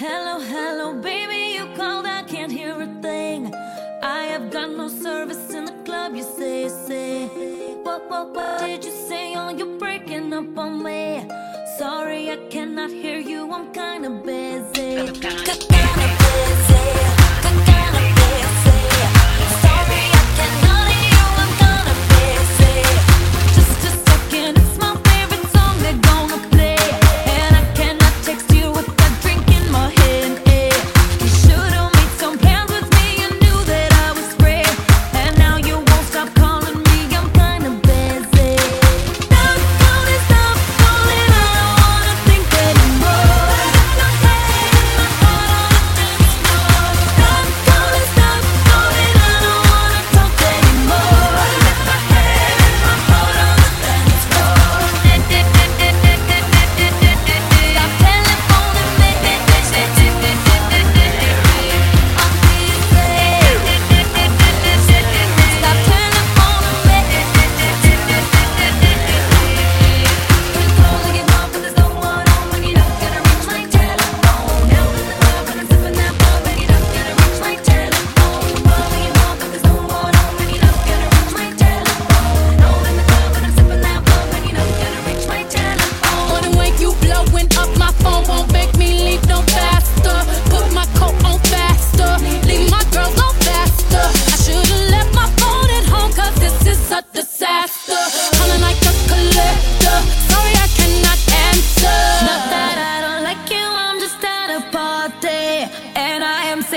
Hello, hello, baby, you called, I can't hear a thing. I have got no service in the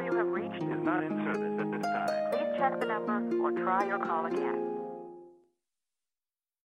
number you have reached is not in service at this time. Please check the number or try your call again.